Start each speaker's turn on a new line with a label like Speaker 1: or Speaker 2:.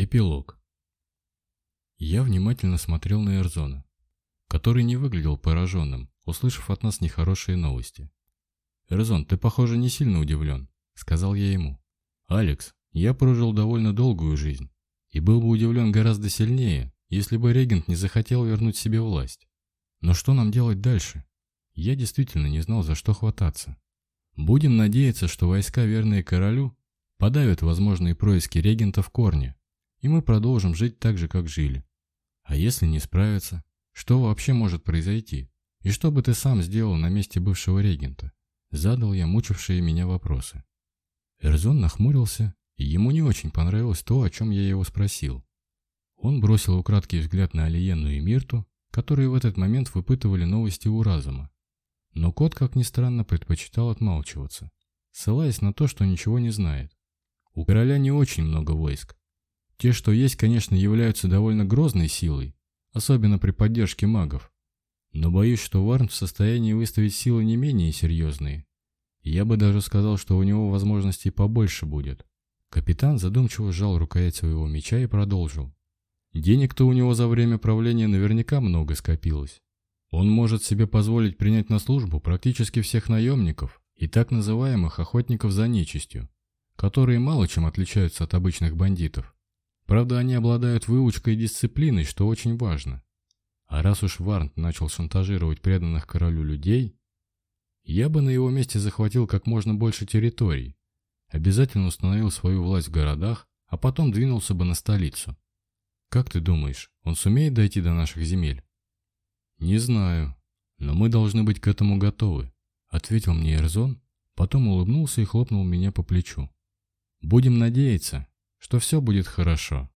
Speaker 1: Эпилог. Я внимательно смотрел на Эрзона, который не выглядел пораженным, услышав от нас нехорошие новости. «Эрзон, ты, похоже, не сильно удивлен», — сказал я ему. «Алекс, я прожил довольно долгую жизнь и был бы удивлен гораздо сильнее, если бы регент не захотел вернуть себе власть. Но что нам делать дальше? Я действительно не знал, за что хвататься. Будем надеяться, что войска, верные королю, подавят возможные происки регента в корне и мы продолжим жить так же, как жили. А если не справиться, что вообще может произойти? И что бы ты сам сделал на месте бывшего регента? Задал я мучившие меня вопросы. Эрзон нахмурился, и ему не очень понравилось то, о чем я его спросил. Он бросил украдкий взгляд на Алиену и Мирту, которые в этот момент выпытывали новости у разума. Но кот, как ни странно, предпочитал отмалчиваться, ссылаясь на то, что ничего не знает. У короля не очень много войск, те, что есть, конечно, являются довольно грозной силой, особенно при поддержке магов. Но боюсь, что Варн в состоянии выставить силы не менее серьезные. Я бы даже сказал, что у него возможностей побольше будет. Капитан задумчиво сжал рукоять своего меча и продолжил. Денег-то у него за время правления наверняка много скопилось. Он может себе позволить принять на службу практически всех наемников и так называемых охотников за нечистью, которые мало чем отличаются от обычных бандитов. Правда, они обладают выучкой и дисциплиной, что очень важно. А раз уж Варнт начал шантажировать преданных королю людей, я бы на его месте захватил как можно больше территорий, обязательно установил свою власть в городах, а потом двинулся бы на столицу. Как ты думаешь, он сумеет дойти до наших земель? Не знаю, но мы должны быть к этому готовы, ответил мне Эрзон, потом улыбнулся и хлопнул меня по плечу. Будем надеяться, что все будет хорошо.